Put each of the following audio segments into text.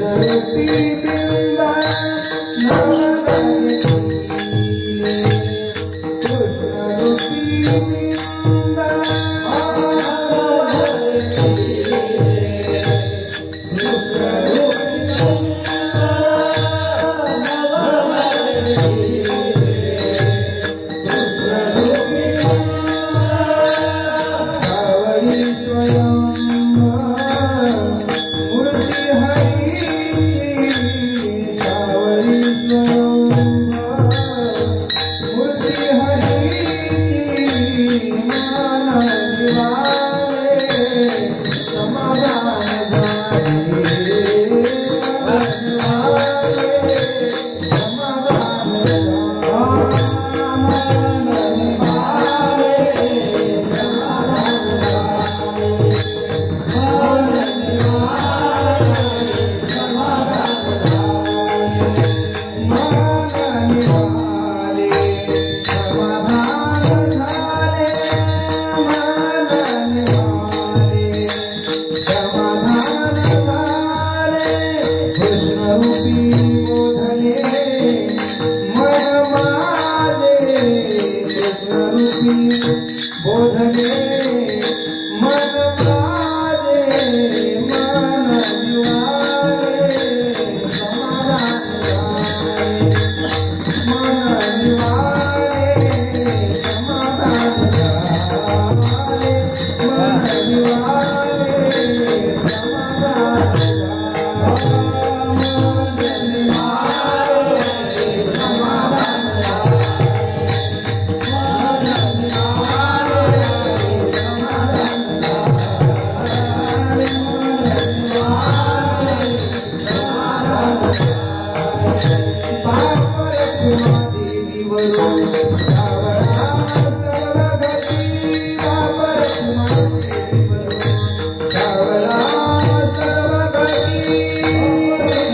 Jagati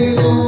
contigo.